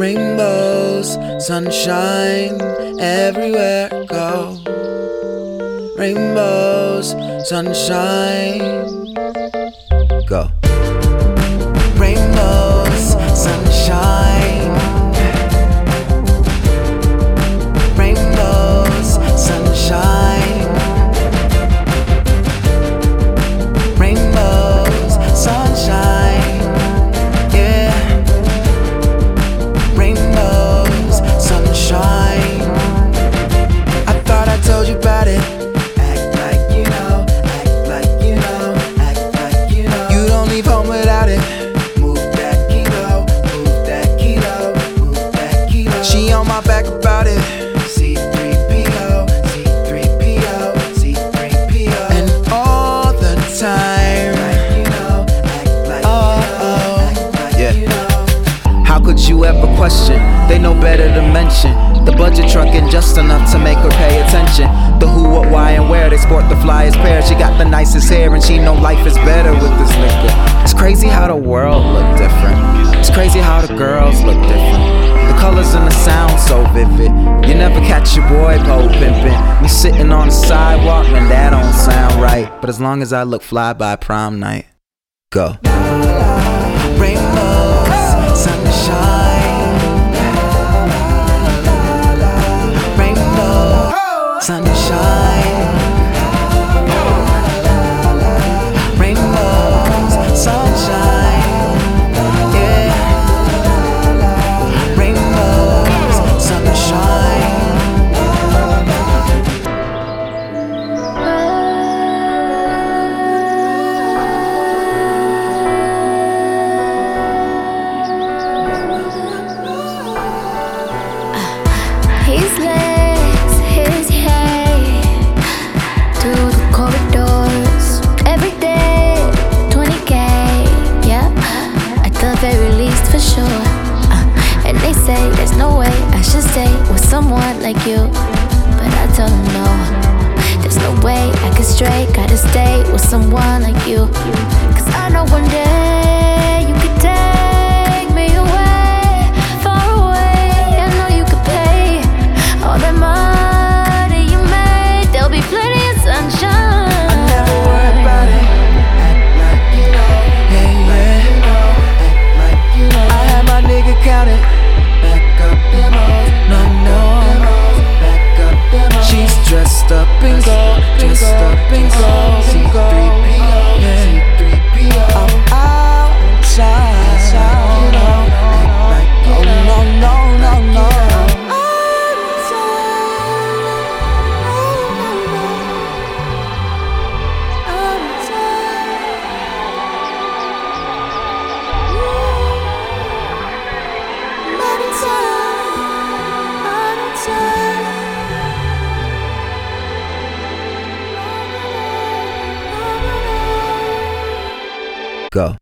Rainbows, sunshine, everywhere I go. Rainbows, sunshine, go. The budget trucking just enough to make her pay attention. The who, what, why, and where they sport the flyest pair. She got the nicest hair, and she know life is better with this liquor. It's crazy how the world look different. It's crazy how the girls look different. The colors and the sound so vivid. You never catch your boy po pimpin'. Me sitting on the sidewalk, and that don't sound right. But as long as I look fly by prom night, go. Rainbows, sunshine. Someone like you, but I them no. There's no way I could stray, gotta stay with someone like you. Cause I know one day Go.